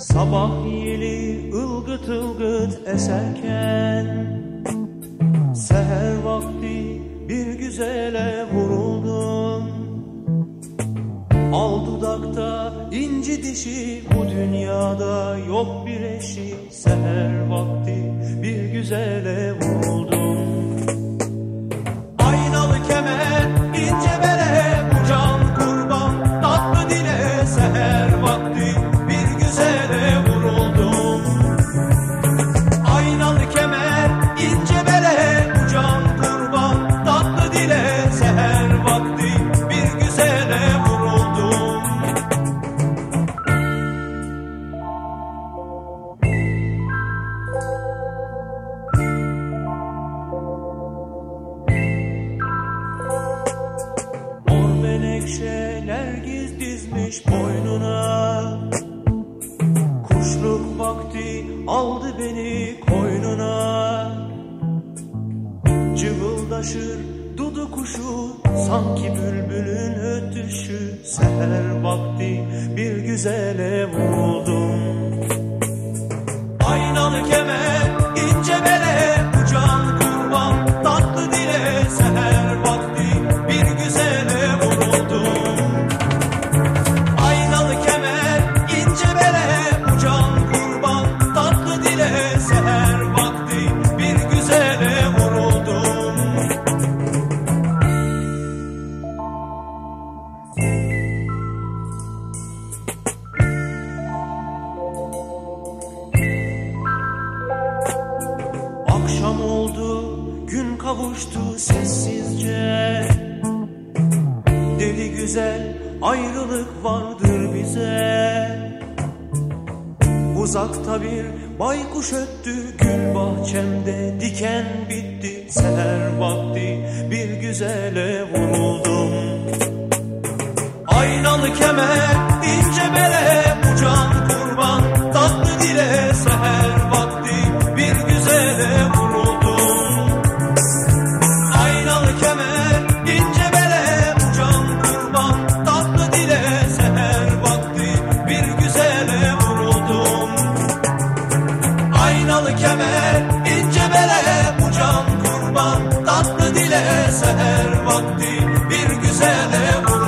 Sabah yeli ılgıt ılgıt eserken Seher vakti bir güzele vuruldum. Al dudakta inci dişi bu dünyada yok bir eşi Seher vakti menekşeler giz dizmiş boynuna. Kuşluk vakti aldı beni koynuna. Cıvıldaşır dudu kuşu Sanki bülbülün ötüşü. Seher vakti bir güzele vuruldum. Aynalı kemer kavuştu sessizce. Deli güzel ayrılık vardır bize. Uzakta bir baykuş öttü gül bahçemde Diken bitti. Seher vakti bir güzele vuruldum. Aynalı kemer Kınalı kemer, ince bele bu can kurban. Tatlı dile seher vakti bir güzele vur